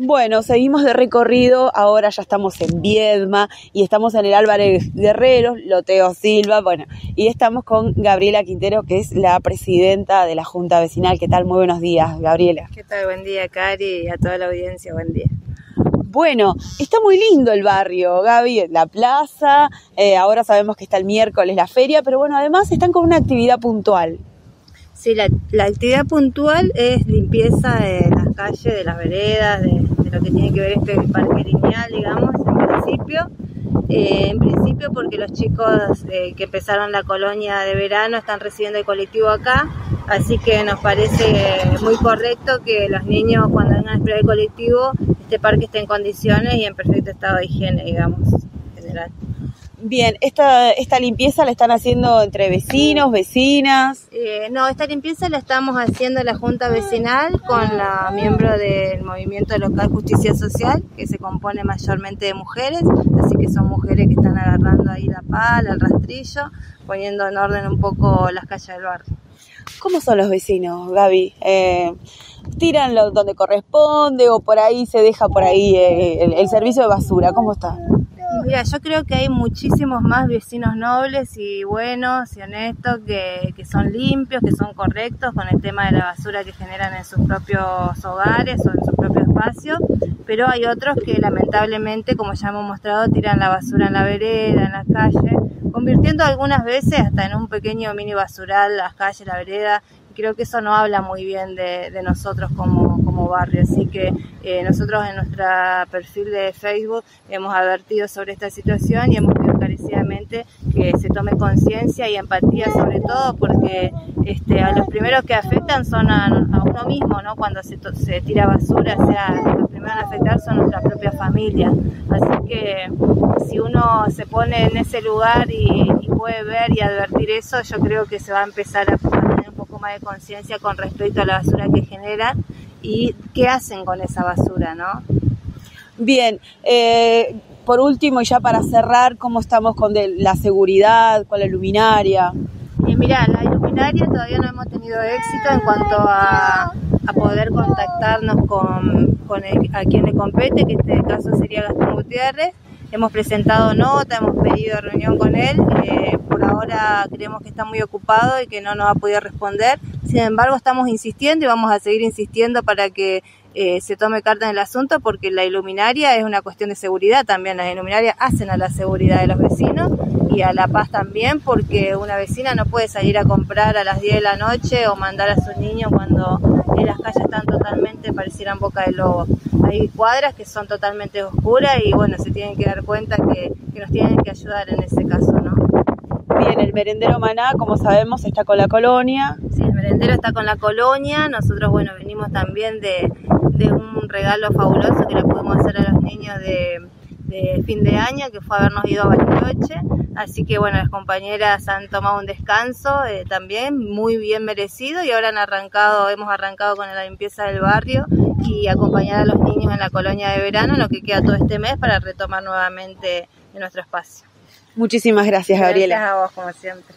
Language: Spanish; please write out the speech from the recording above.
Bueno, seguimos de recorrido, ahora ya estamos en Viedma y estamos en el Álvarez Guerrero, Loteo Silva, bueno, y estamos con Gabriela Quintero, que es la presidenta de la Junta Vecinal. ¿Qué tal? Muy buenos días, Gabriela. ¿Qué tal? Buen día, Cari, y a toda la audiencia, buen día. Bueno, está muy lindo el barrio, Gaby, la plaza, eh, ahora sabemos que está el miércoles la feria, pero bueno, además están con una actividad puntual. Sí, la, actividad puntual es limpieza de las calles, de las veredas, de, lo que tiene que ver este parque lineal, digamos, en principio. Eh, en principio porque los chicos eh, que empezaron la colonia de verano están recibiendo el colectivo acá, así que nos parece muy correcto que los niños cuando vengan a esperar el colectivo, este parque esté en condiciones y en perfecto estado de higiene, digamos, en general. Bien, esta, esta limpieza la están haciendo entre vecinos, vecinas. Eh, no, esta limpieza la estamos haciendo la Junta Vecinal con la miembro del Movimiento Local Justicia Social, que se compone mayormente de mujeres, así que son mujeres que están agarrando ahí la pala, el rastrillo, poniendo en orden un poco las calles del barrio. ¿Cómo son los vecinos, Gaby? Eh, ¿Tiran lo, donde corresponde o por ahí se deja por ahí eh, el, el servicio de basura? ¿Cómo está? Mira, yo creo que hay muchísimos más vecinos nobles y buenos y honestos que, que, son limpios, que son correctos con el tema de la basura que generan en sus propios hogares o en su propio espacio, pero hay otros que lamentablemente, como ya hemos mostrado, tiran la basura en la vereda, en la calle, convirtiendo algunas veces hasta en un pequeño mini basural las calles, la vereda, creo que eso no habla muy bien de, nosotros como, como, barrio. Así que eh, nosotros en nuestro perfil de Facebook hemos advertido sobre esta situación y hemos pedido encarecidamente que se tome conciencia y empatía sobre todo porque este, a los primeros que afectan son a, uno mismo, ¿no? Cuando se, se tira basura, o sea, los primeros a afectar son nuestra propia familia. Así que si uno se pone en ese lugar y, y puede ver y advertir eso, yo creo que se va a empezar a más de conciencia con respecto a la basura que generan y qué hacen con esa basura, ¿no? Bien, eh, por último y ya para cerrar, ¿cómo estamos con la seguridad, con la luminaria? Eh, mira, la luminaria todavía no hemos tenido éxito en cuanto a, poder contactarnos con, con a quien le compete, que en este caso sería Gastón Gutiérrez. Hemos presentado nota, hemos pedido reunión con él. Eh, por ahora creemos que está muy ocupado y que no nos ha podido responder. Sin embargo, estamos insistiendo y vamos a seguir insistiendo para que eh, se tome carta en el asunto porque la iluminaria es una cuestión de seguridad también. Las iluminarias hacen a la seguridad de los vecinos y a la paz también porque una vecina no puede salir a comprar a las 10 de la noche o mandar a sus niños cuando las calles están totalmente, parecieran boca de lobo hay cuadras que son totalmente oscuras y bueno, se tienen que dar cuenta que, nos tienen que ayudar en ese caso, ¿no? Bien, el merendero Maná, como sabemos, está con la colonia. Sí, el merendero está con la colonia. Nosotros, bueno, venimos también de, un regalo fabuloso que le podemos hacer a los niños de, de fin de año, que fue habernos ido a Bariloche. Así que bueno, las compañeras han tomado un descanso eh, también muy bien merecido y ahora han arrancado, hemos arrancado con la limpieza del barrio y acompañar a los niños en la colonia de verano, lo que queda todo este mes para retomar nuevamente nuestro espacio. Muchísimas gracias, Gabriela. Gracias a vos, como siempre.